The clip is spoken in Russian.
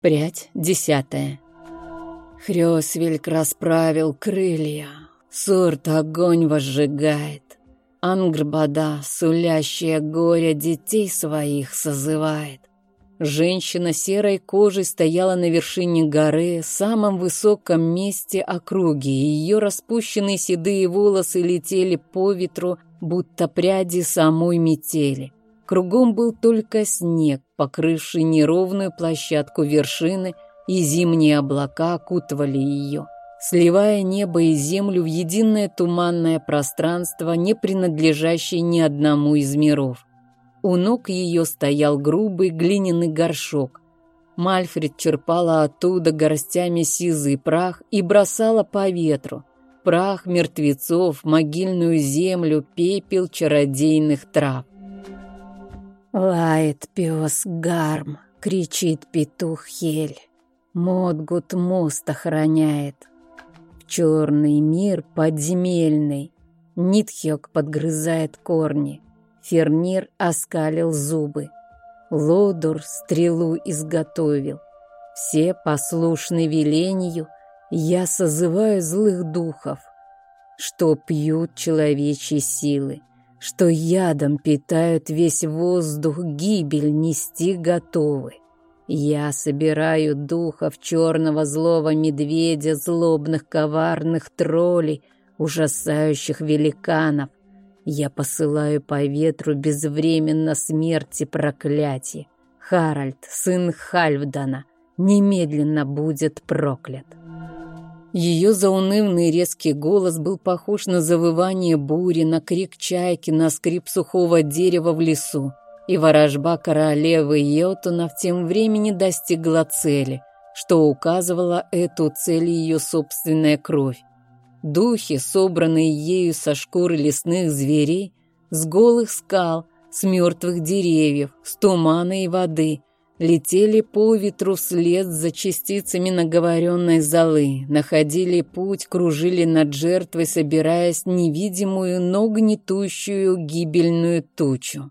Прядь десятая. Хрёсвельк расправил крылья, сорт огонь возжигает. Ангрбада, сулящая горе, детей своих созывает. Женщина серой кожей стояла на вершине горы, самом высоком месте округи, и ее распущенные седые волосы летели по ветру, будто пряди самой метели. Кругом был только снег, покрывший неровную площадку вершины, и зимние облака окутывали ее, сливая небо и землю в единое туманное пространство, не принадлежащее ни одному из миров. У ног ее стоял грубый глиняный горшок. Мальфред черпала оттуда горстями сизый прах и бросала по ветру. Прах мертвецов, могильную землю, пепел чародейных трав. Лает пес Гарм, кричит петух Хель. Модгут мост охраняет. В черный мир подземельный Нитхёк подгрызает корни. Фернир оскалил зубы. Лодур стрелу изготовил. Все послушны велению, я созываю злых духов, что пьют человечьи силы что ядом питают весь воздух, гибель нести готовы. Я собираю духов черного злого медведя, злобных коварных троллей, ужасающих великанов. Я посылаю по ветру безвременно смерти проклятие. Харальд, сын Хальфдана, немедленно будет проклят. Ее заунывный резкий голос был похож на завывание бури, на крик чайки, на скрип сухого дерева в лесу. И ворожба королевы Йотунов тем времени достигла цели, что указывала эту цель ее собственная кровь. Духи, собранные ею со шкуры лесных зверей, с голых скал, с мертвых деревьев, с тумана и воды – летели по ветру вслед за частицами наговоренной золы, находили путь, кружили над жертвой, собираясь невидимую, но гнетущую гибельную тучу.